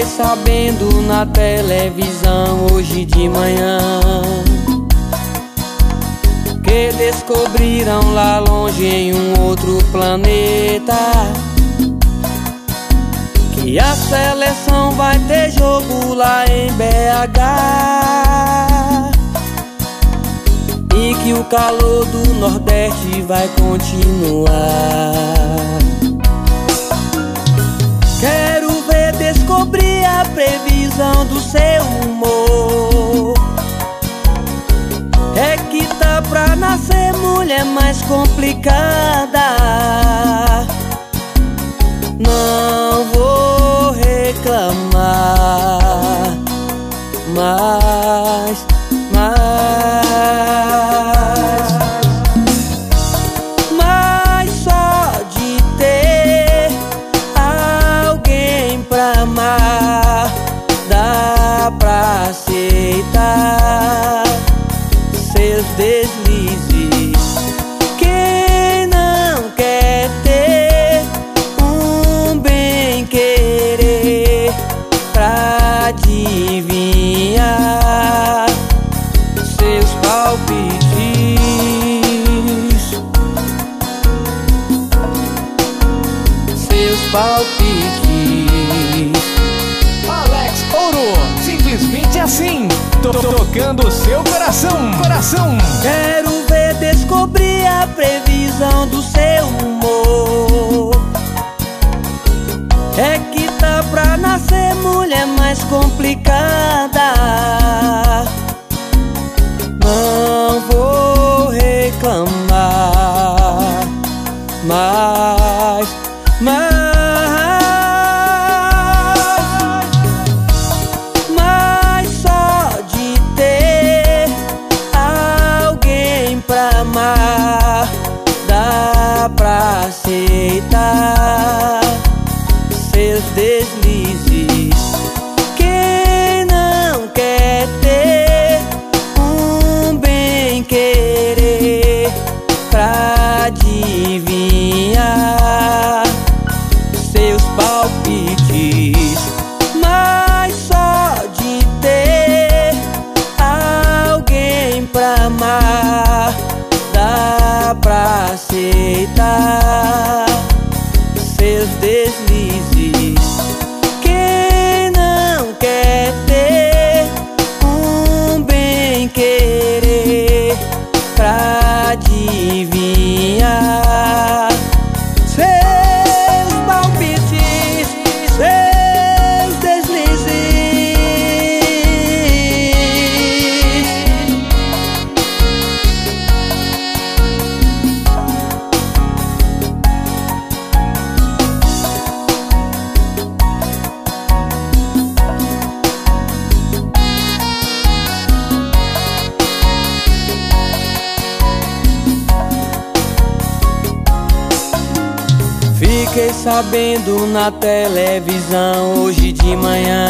Fiquei sabendo na televisão hoje de manhã Que descobriram lá longe em um outro planeta Que a seleção vai ter jogo lá em BH E que o calor do Nordeste vai continuar. Quero descobrir a previsão do seu humor. É que tá pra nascer mulher mais complicada. Não vou reclamar Mas, aceitar seus deslizes. Quem não quer ter um bem querer pra adivinhar seus palpites, seus palpites. Assim, to tocando seu coração, coração. Quero ver descobrir a previsão do seu humor. É que tá pra nascer mulher mais complicada. Não vou reclamar, mas, mas pra amar dá pra aceitar seus deslizes. Quem não quer Fiquei sabendo na televisão hoje de manhã.